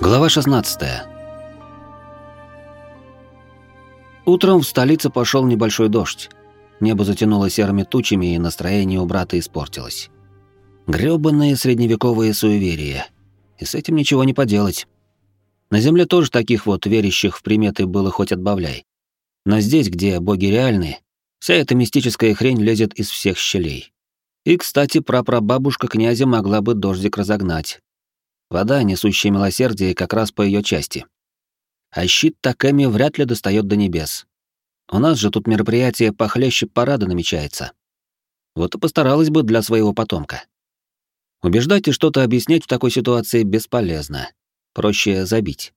Глава 16. Утром в столице пошел небольшой дождь. Небо затянуло серыми тучами, и настроение у брата испортилось. Грёбаные средневековые суеверия. И с этим ничего не поделать. На земле тоже таких вот верящих в приметы было хоть отбавляй. Но здесь, где боги реальны, вся эта мистическая хрень лезет из всех щелей. И, кстати, прапрабабушка князя могла бы дождик разогнать, Вода, несущая милосердие, как раз по ее части. А щит Такэми вряд ли достает до небес. У нас же тут мероприятие похлеще парада намечается. Вот и постаралась бы для своего потомка. Убеждать и что-то объяснять в такой ситуации бесполезно. Проще забить.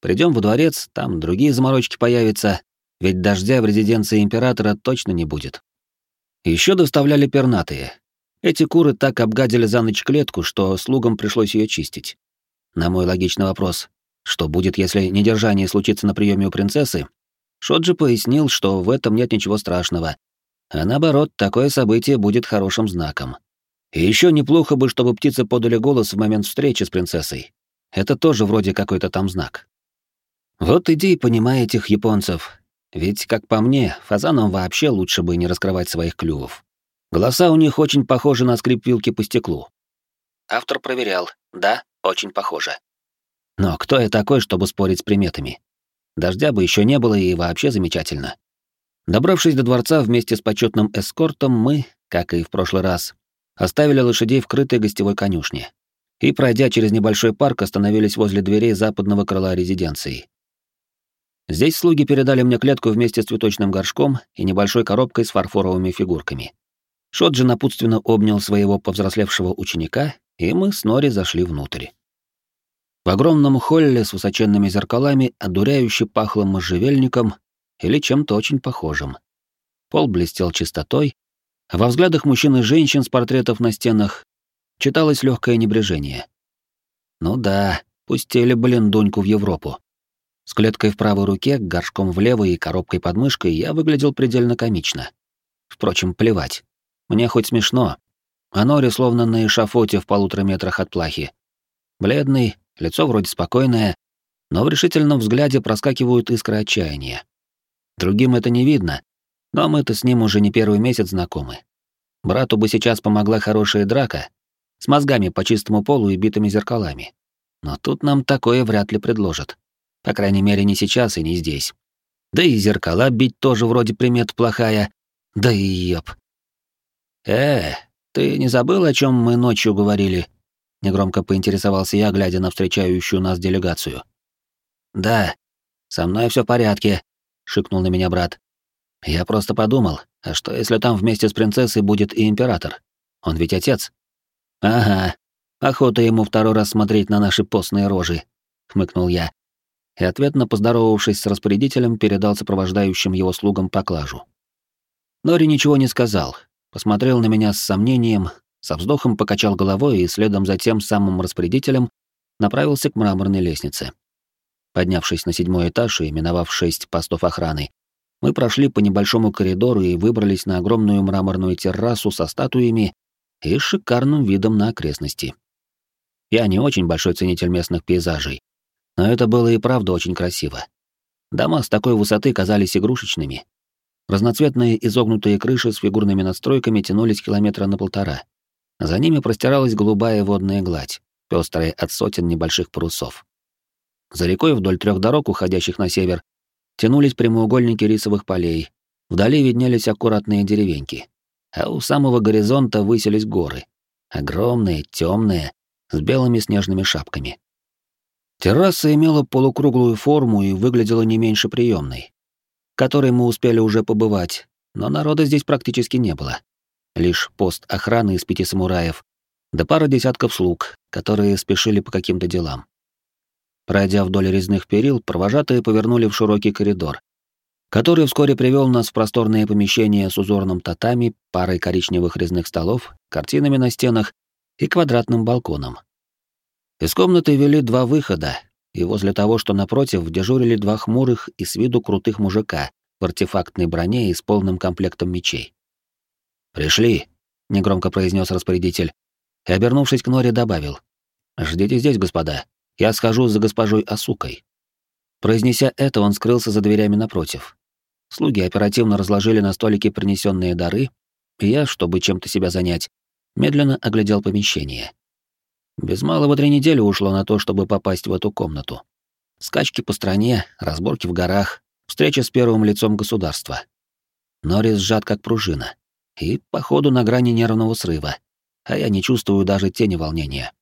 Придем во дворец, там другие заморочки появятся, ведь дождя в резиденции императора точно не будет. Еще доставляли пернатые, эти куры так обгадили за ночь клетку, что слугам пришлось ее чистить. На мой логичный вопрос, что будет, если недержание случится на приеме у принцессы, Шоджи пояснил, что в этом нет ничего страшного, а наоборот, такое событие будет хорошим знаком. И еще неплохо бы, чтобы птицы подали голос в момент встречи с принцессой. Это тоже вроде какой-то там знак. Вот иди и понимай этих японцев. Ведь, как по мне, фазанам вообще лучше бы не раскрывать своих клювов. Голоса у них очень похожи на скрип вилки по стеклу. Автор проверял. Да, очень похоже. Но кто я такой, чтобы спорить с приметами? Дождя бы еще не было и вообще замечательно. Добравшись до дворца вместе с почетным эскортом, мы, как и в прошлый раз, оставили лошадей в крытой гостевой конюшне и, пройдя через небольшой парк, остановились возле дверей западного крыла резиденции. Здесь слуги передали мне клетку вместе с цветочным горшком и небольшой коробкой с фарфоровыми фигурками. Шоджи напутственно обнял своего повзрослевшего ученика, и мы с Нори зашли внутрь. В огромном холле с высоченными зеркалами одуряюще пахло можжевельником или чем-то очень похожим. Пол блестел чистотой, а во взглядах мужчин и женщин с портретов на стенах читалось легкое небрежение. Ну да, пустили, блин, Дуньку в Европу. С клеткой в правой руке, горшком в левой и коробкой под мышкой я выглядел предельно комично. Впрочем, плевать. Мне хоть смешно. А Нори словно на эшафоте в полутора метрах от плахи. Бледный, лицо вроде спокойное, но в решительном взгляде проскакивают искры отчаяния. Другим это не видно, но мы-то с ним уже не первый месяц знакомы. Брату бы сейчас помогла хорошая драка, с мозгами по чистому полу и битыми зеркалами. Но тут нам такое вряд ли предложат. По крайней мере, не сейчас и не здесь. Да и зеркала бить тоже вроде примет плохая. Да и ёб. «Э, ты не забыл, о чем мы ночью говорили?» — негромко поинтересовался я, глядя на встречающую нас делегацию. «Да, со мной все в порядке», — шикнул на меня брат. «Я просто подумал, а что если там вместе с принцессой будет и император? Он ведь отец». «Ага, охота ему второй раз смотреть на наши постные рожи», — хмыкнул я. И ответно поздоровавшись с распорядителем, передал сопровождающим его слугам поклажу. Нори ничего не сказал, посмотрел на меня с сомнением, со вздохом покачал головой и следом за тем самым распорядителем направился к мраморной лестнице. Поднявшись на седьмой этаж и миновав шесть постов охраны, мы прошли по небольшому коридору и выбрались на огромную мраморную террасу со статуями и шикарным видом на окрестности. Я не очень большой ценитель местных пейзажей, но это было и правда очень красиво. Дома с такой высоты казались игрушечными, Разноцветные изогнутые крыши с фигурными надстройками тянулись километра на полтора. За ними простиралась голубая водная гладь, пестрая от сотен небольших парусов. За рекой вдоль трех дорог, уходящих на север, тянулись прямоугольники рисовых полей, вдали виднелись аккуратные деревеньки, а у самого горизонта высились горы, огромные, темные, с белыми снежными шапками. Терраса имела полукруглую форму и выглядела не меньше приемной которой мы успели уже побывать, но народа здесь практически не было. Лишь пост охраны из пяти самураев, да пара десятков слуг, которые спешили по каким-то делам. Пройдя вдоль резных перил, провожатые повернули в широкий коридор, который вскоре привел нас в просторное помещение с узорным татами, парой коричневых резных столов, картинами на стенах и квадратным балконом. Из комнаты вели два выхода, и возле того, что напротив, дежурили два хмурых и с виду крутых мужика в артефактной броне и с полным комплектом мечей. «Пришли», — негромко произнес распорядитель, и, обернувшись к Норе, добавил. «Ждите здесь, господа. Я схожу за госпожой Асукой. Произнеся это, он скрылся за дверями напротив. Слуги оперативно разложили на столике принесенные дары, и я, чтобы чем-то себя занять, медленно оглядел помещение. Без малого три недели ушло на то, чтобы попасть в эту комнату. Скачки по стране, разборки в горах, встреча с первым лицом государства. Норрис сжат как пружина. И, походу, на грани нервного срыва. А я не чувствую даже тени волнения.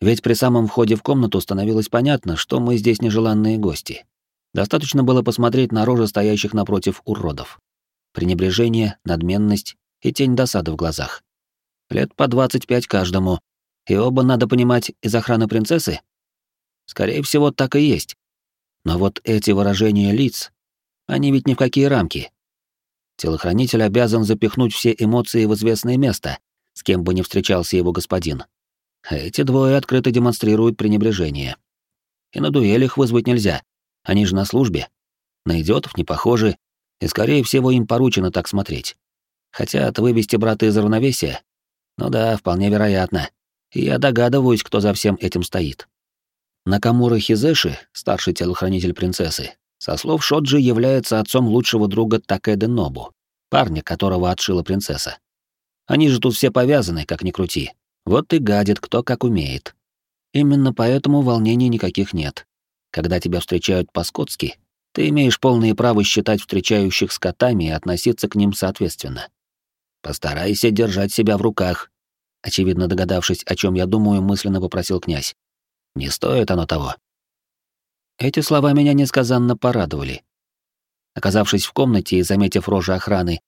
Ведь при самом входе в комнату становилось понятно, что мы здесь нежеланные гости. Достаточно было посмотреть на рожи стоящих напротив уродов. Пренебрежение, надменность и тень досады в глазах. Лет по 25 каждому. И оба, надо понимать, из охраны принцессы? Скорее всего, так и есть. Но вот эти выражения лиц, они ведь ни в какие рамки. Телохранитель обязан запихнуть все эмоции в известное место, с кем бы ни встречался его господин. Эти двое открыто демонстрируют пренебрежение. И на дуэлях вызвать нельзя. Они же на службе. На идиотов не похожи, и, скорее всего, им поручено так смотреть. Хотят вывести брата из равновесия? Ну да, вполне вероятно. Я догадываюсь, кто за всем этим стоит. Накамура Хизеши, старший телохранитель принцессы, со слов Шоджи является отцом лучшего друга Такэды Нобу, парня, которого отшила принцесса. Они же тут все повязаны, как ни крути. Вот и гадит кто как умеет. Именно поэтому волнений никаких нет. Когда тебя встречают по-скотски, ты имеешь полное право считать встречающих скотами и относиться к ним соответственно. Постарайся держать себя в руках. Очевидно догадавшись, о чем я думаю, мысленно попросил князь. Не стоит оно того. Эти слова меня несказанно порадовали. Оказавшись в комнате и заметив рожи охраны,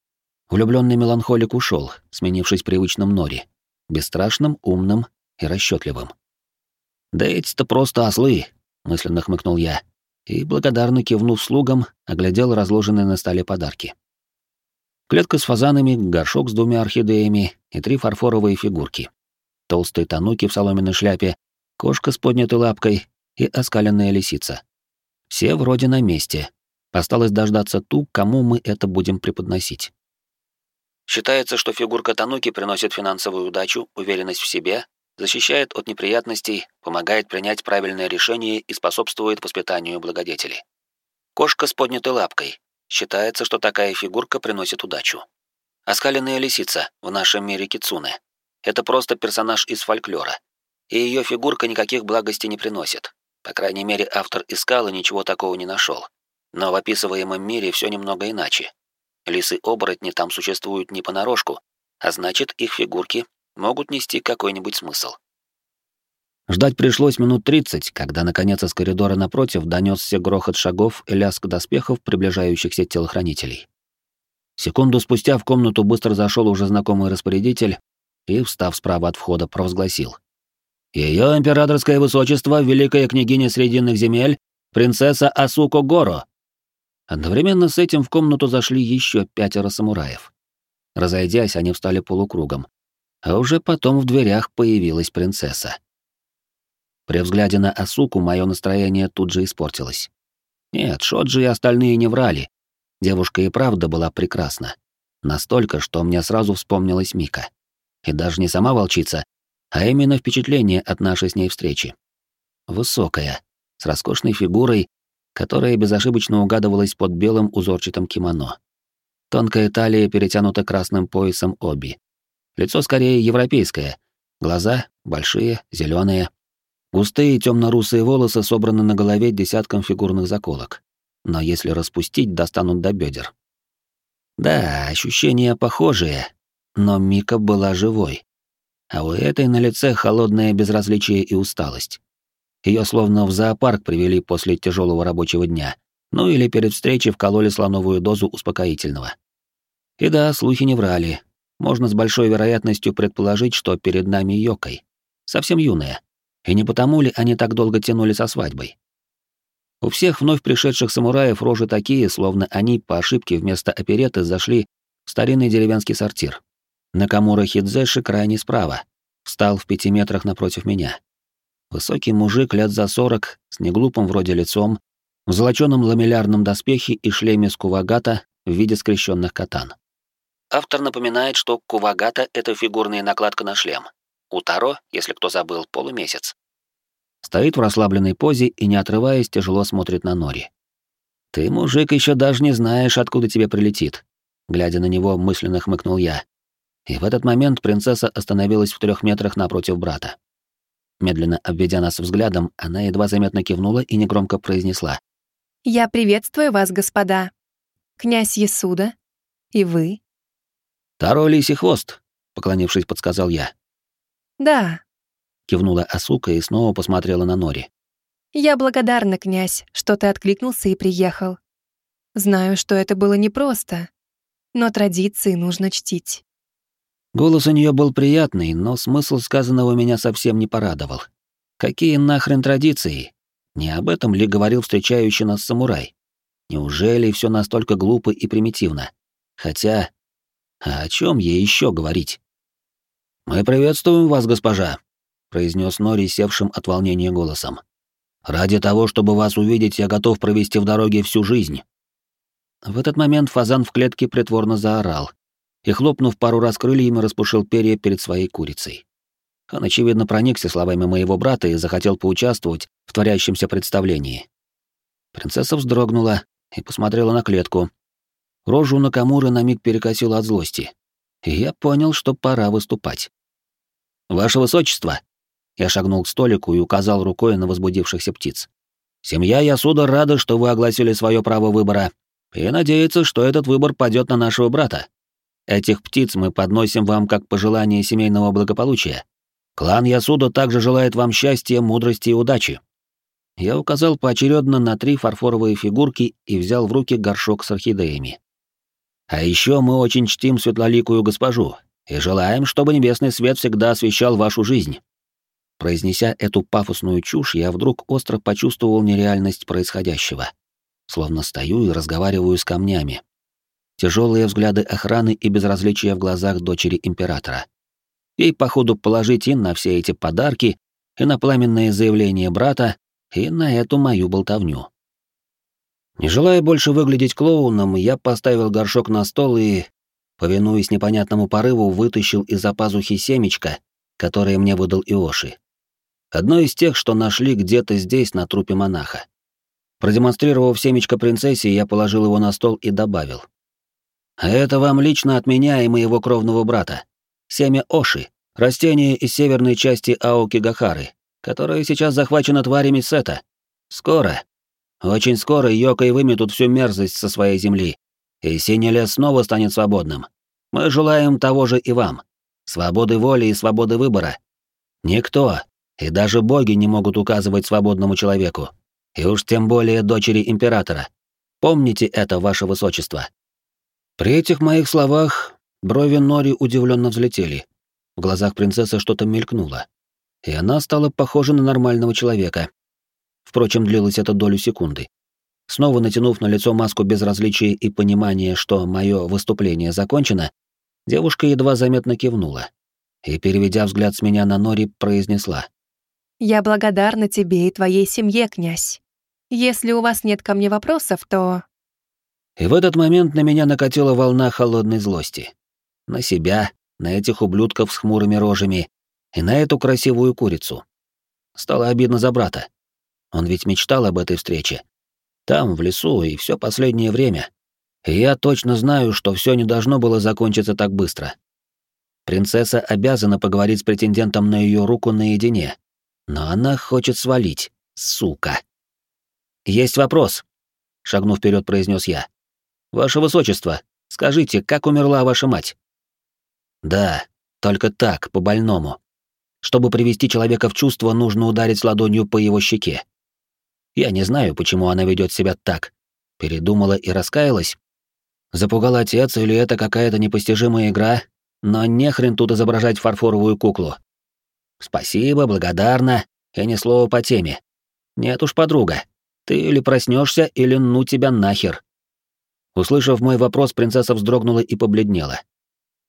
влюбленный меланхолик ушел, сменившись привычным Нори, бесстрашным, умным и расчетливым. «Да эти-то просто ослы», — мысленно хмыкнул я, и, благодарно кивнув слугам, оглядел разложенные на столе подарки. Клетка с фазанами, горшок с двумя орхидеями и три фарфоровые фигурки. Толстые тануки в соломенной шляпе, кошка с поднятой лапкой и оскаленная лисица. Все вроде на месте. Осталось дождаться ту, кому мы это будем преподносить. Считается, что фигурка Тануки приносит финансовую удачу, уверенность в себе, защищает от неприятностей, помогает принять правильное решение и способствует воспитанию благодетелей. Кошка с поднятой лапкой. Считается, что такая фигурка приносит удачу. Оскаленная лисица в нашем мире кицуне. Это просто персонаж из фольклора. И ее фигурка никаких благостей не приносит. По крайней мере, автор искал и ничего такого не нашел. Но в описываемом мире все немного иначе. Лисы-оборотни там существуют не понарошку, а значит, их фигурки могут нести какой-нибудь смысл. Ждать пришлось минут тридцать, когда наконец из коридора напротив донесся грохот шагов и лязг доспехов приближающихся телохранителей. Секунду спустя в комнату быстро зашел уже знакомый распорядитель и, встав справа от входа, провозгласил. Ее императорское высочество, великая княгиня Срединных земель, принцесса Асуко Горо. Одновременно с этим в комнату зашли еще пятеро самураев. Разойдясь, они встали полукругом, а уже потом в дверях появилась принцесса. При взгляде на Асуку мое настроение тут же испортилось. Нет, Шоджи и остальные не врали. Девушка и правда была прекрасна. Настолько, что мне сразу вспомнилась Мика. И даже не сама волчица, а именно впечатление от нашей с ней встречи. Высокая, с роскошной фигурой, которая безошибочно угадывалась под белым узорчатым кимоно. Тонкая талия перетянута красным поясом оби. Лицо скорее европейское, глаза большие, зеленые, густые темно-русые волосы собраны на голове десятком фигурных заколок, но если распустить, достанут до бедер. Да, ощущения похожие, но Мика была живой а у этой на лице холодное безразличие и усталость. Ее словно в зоопарк привели после тяжелого рабочего дня, ну или перед встречей вкололи слоновую дозу успокоительного. И да, слухи не врали. Можно с большой вероятностью предположить, что перед нами Йокой. Совсем юная. И не потому ли они так долго тянули со свадьбой? У всех вновь пришедших самураев рожи такие, словно они по ошибке вместо опереты зашли в старинный деревенский сортир. Накамура Хидзеши крайне справа, встал в пяти метрах напротив меня. Высокий мужик лет за сорок, с неглупым вроде лицом, в золочёном ламеллярном доспехе и шлеме с кувагата в виде скрещенных катан. Автор напоминает, что кувагата — это фигурная накладка на шлем. У Таро, если кто забыл, полумесяц. Стоит в расслабленной позе и, не отрываясь, тяжело смотрит на Нори. «Ты, мужик, еще даже не знаешь, откуда тебе прилетит», — глядя на него, мысленно хмыкнул я. И в этот момент принцесса остановилась в трех метрах напротив брата. Медленно обведя нас взглядом, она едва заметно кивнула и негромко произнесла. «Я приветствую вас, господа. Князь Ясуда. И вы?» «Таро лисий хвост», — поклонившись, подсказал я. «Да», — кивнула Асука и снова посмотрела на Нори. «Я благодарна, князь, что ты откликнулся и приехал. Знаю, что это было непросто, но традиции нужно чтить». Голос у нее был приятный, но смысл сказанного меня совсем не порадовал. Какие нахрен традиции? Не об этом ли говорил встречающий нас самурай? Неужели все настолько глупо и примитивно? Хотя, а о чем ей еще говорить? Мы приветствуем вас, госпожа, произнес Нори севшим от волнения голосом. Ради того, чтобы вас увидеть, я готов провести в дороге всю жизнь. В этот момент фазан в клетке притворно заорал, и, хлопнув пару раз крыльями, распушил перья перед своей курицей. Он, очевидно, проникся словами моего брата и захотел поучаствовать в творящемся представлении. Принцесса вздрогнула и посмотрела на клетку. Рожу Накамуры на миг перекосила от злости. И я понял, что пора выступать. «Ваше Высочество!» Я шагнул к столику и указал рукой на возбудившихся птиц. «Семья Ясуда рада, что вы огласили свое право выбора, и надеется, что этот выбор падет на нашего брата. Этих птиц мы подносим вам как пожелание семейного благополучия. Клан Ясуда также желает вам счастья, мудрости и удачи. Я указал поочередно на три фарфоровые фигурки и взял в руки горшок с орхидеями. А еще мы очень чтим светлоликую госпожу и желаем, чтобы небесный свет всегда освещал вашу жизнь. Произнеся эту пафосную чушь, я вдруг остро почувствовал нереальность происходящего. Словно стою и разговариваю с камнями, тяжелые взгляды охраны и безразличие в глазах дочери императора. Ей, походу, положить и на все эти подарки, и на пламенные заявления брата, и на эту мою болтовню. Не желая больше выглядеть клоуном, я поставил горшок на стол и, повинуясь непонятному порыву, вытащил из-за пазухи семечко, которое мне выдал Иоши. Одно из тех, что нашли где-то здесь, на трупе монаха. Продемонстрировав семечко принцессе, я положил его на стол и добавил. А это вам лично от меня и моего кровного брата. Семя Оши, растение из северной части Аокигахары, которое сейчас захвачено тварями Сета. Скоро, очень скоро Йокой выметут всю мерзость со своей земли, и синий лес снова станет свободным. Мы желаем того же и вам. Свободы воли и свободы выбора. Никто, и даже боги не могут указывать свободному человеку. И уж тем более дочери императора. Помните это, ваше высочество. При этих моих словах брови Нори удивленно взлетели. В глазах принцессы что-то мелькнуло, и она стала похожа на нормального человека. Впрочем, длилось это долю секунды. Снова натянув на лицо маску безразличия и понимания, что мое выступление закончено, девушка едва заметно кивнула и, переведя взгляд с меня на Нори, произнесла. «Я благодарна тебе и твоей семье, князь. Если у вас нет ко мне вопросов, то и в этот момент на меня накатила волна холодной злости. На себя, на этих ублюдков с хмурыми рожами и на эту красивую курицу. Стало обидно за брата. Он ведь мечтал об этой встрече. Там, в лесу, и все последнее время. И я точно знаю, что все не должно было закончиться так быстро. Принцесса обязана поговорить с претендентом на ее руку наедине. Но она хочет свалить, сука. «Есть вопрос», — шагнув вперед, произнес я. «Ваше высочество, скажите, как умерла ваша мать?» «Да, только так, по-больному. Чтобы привести человека в чувство, нужно ударить ладонью по его щеке. Я не знаю, почему она ведет себя так. Передумала и раскаялась? Запугал отец или это какая-то непостижимая игра? Но не хрен тут изображать фарфоровую куклу. Спасибо, благодарна, и ни слова по теме. Нет уж, подруга, ты или проснешься, или ну тебя нахер. Услышав мой вопрос, принцесса вздрогнула и побледнела.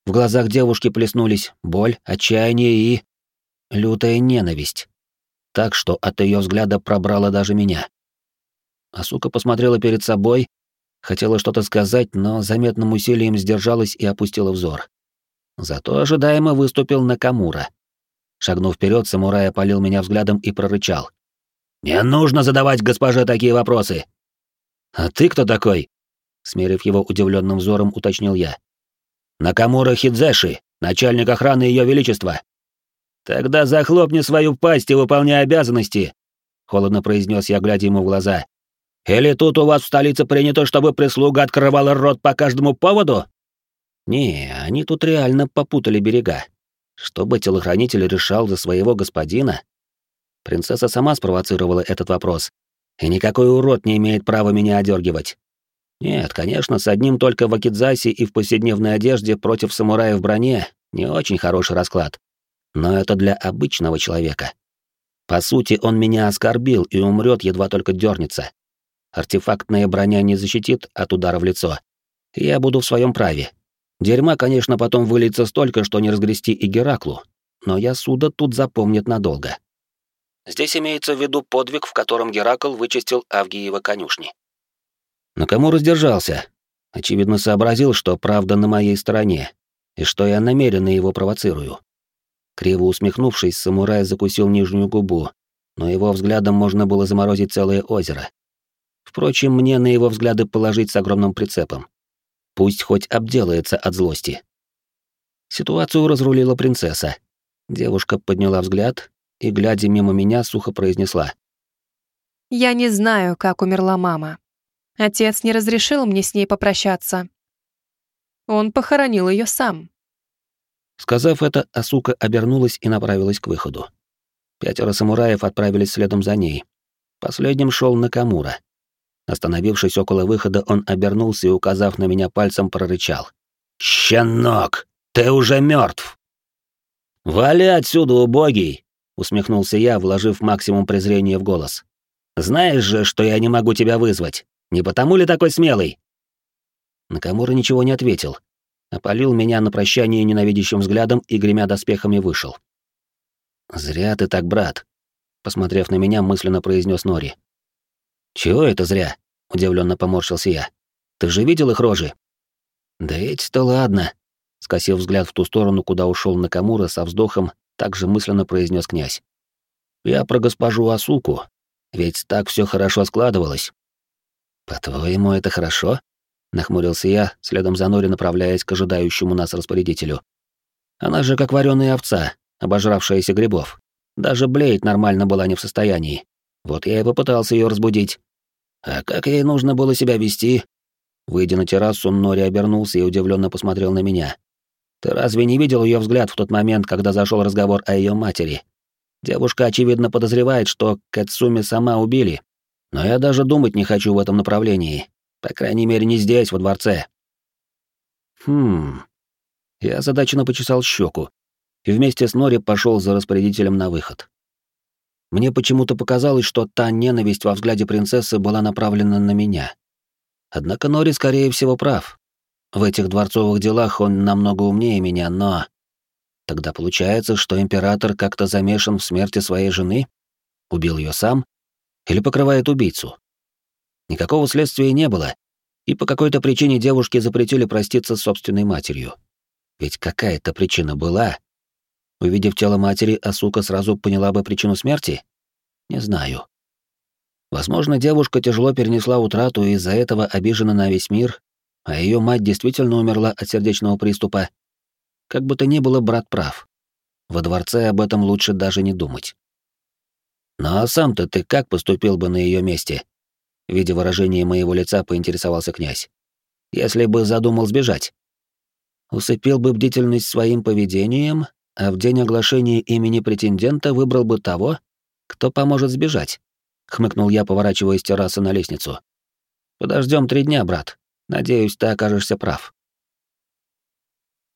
В глазах девушки плеснулись боль, отчаяние и... лютая ненависть. Так что от ее взгляда пробрала даже меня. А сука посмотрела перед собой, хотела что-то сказать, но заметным усилием сдержалась и опустила взор. Зато ожидаемо выступил Накамура. Шагнув вперед, самурай опалил меня взглядом и прорычал. «Не нужно задавать госпоже такие вопросы!» «А ты кто такой?» Смерив его удивленным взором, уточнил я. «Накамура Хидзеши, начальник охраны Ее Величества». «Тогда захлопни свою пасть и выполняй обязанности», — холодно произнес я, глядя ему в глаза. «Или тут у вас в столице принято, чтобы прислуга открывала рот по каждому поводу?» «Не, они тут реально попутали берега. Чтобы телохранитель решал за своего господина, Принцесса сама спровоцировала этот вопрос. И никакой урод не имеет права меня одергивать. Нет, конечно, с одним только в Акидзасе и в повседневной одежде против самурая в броне не очень хороший расклад. Но это для обычного человека. По сути, он меня оскорбил и умрет, едва только дернется. Артефактная броня не защитит от удара в лицо. Я буду в своем праве. Дерьма, конечно, потом выльется столько, что не разгрести и Гераклу. Но я суда тут запомнит надолго. Здесь имеется в виду подвиг, в котором Геракл вычистил Авгиева конюшни. Но кому раздержался? Очевидно, сообразил, что правда на моей стороне, и что я намеренно его провоцирую. Криво усмехнувшись, самурай закусил нижнюю губу, но его взглядом можно было заморозить целое озеро. Впрочем, мне на его взгляды положить с огромным прицепом. Пусть хоть обделается от злости. Ситуацию разрулила принцесса. Девушка подняла взгляд и, глядя мимо меня, сухо произнесла. «Я не знаю, как умерла мама. Отец не разрешил мне с ней попрощаться. Он похоронил ее сам». Сказав это, Асука обернулась и направилась к выходу. Пятеро самураев отправились следом за ней. Последним шел Накамура. Остановившись около выхода, он обернулся и, указав на меня пальцем, прорычал. «Щенок, ты уже мертв!» «Вали отсюда, убогий!» усмехнулся я, вложив максимум презрения в голос. Знаешь же, что я не могу тебя вызвать. Не потому ли такой смелый? Накамура ничего не ответил, опалил меня на прощание ненавидящим взглядом и гремя доспехами вышел. Зря ты так, брат, посмотрев на меня, мысленно произнес Нори. Чего это зря? удивленно поморщился я. Ты же видел их рожи? Да эти-то ладно, скосив взгляд в ту сторону, куда ушел Накамура со вздохом, также мысленно произнес князь. Я про госпожу Асуку, ведь так все хорошо складывалось. По-твоему, это хорошо? нахмурился я, следом за Нори направляясь к ожидающему нас распорядителю. Она же как вареная овца, обожравшаяся грибов. Даже блеять нормально была не в состоянии. Вот я и попытался ее разбудить. А как ей нужно было себя вести? Выйдя на террасу, Нори обернулся и удивленно посмотрел на меня. Ты разве не видел ее взгляд в тот момент, когда зашел разговор о ее матери? Девушка, очевидно, подозревает, что Кэтсуми сама убили. Но я даже думать не хочу в этом направлении. По крайней мере, не здесь, во дворце. Хм. Я озадаченно почесал щеку и вместе с Нори пошел за распорядителем на выход. Мне почему-то показалось, что та ненависть во взгляде принцессы была направлена на меня. Однако Нори, скорее всего, прав. В этих дворцовых делах он намного умнее меня, но... Тогда получается, что император как-то замешан в смерти своей жены? Убил ее сам? Или покрывает убийцу? Никакого следствия не было, и по какой-то причине девушке запретили проститься с собственной матерью. Ведь какая-то причина была. Увидев тело матери, Асука сразу поняла бы причину смерти? Не знаю. Возможно, девушка тяжело перенесла утрату и из-за этого обижена на весь мир а ее мать действительно умерла от сердечного приступа. Как бы то ни было, брат прав. Во дворце об этом лучше даже не думать. Ну а сам-то ты как поступил бы на ее месте? Видя выражение моего лица, поинтересовался князь. Если бы задумал сбежать. Усыпил бы бдительность своим поведением, а в день оглашения имени претендента выбрал бы того, кто поможет сбежать. Хмыкнул я, поворачиваясь террасы на лестницу. Подождем три дня, брат. Надеюсь, ты окажешься прав.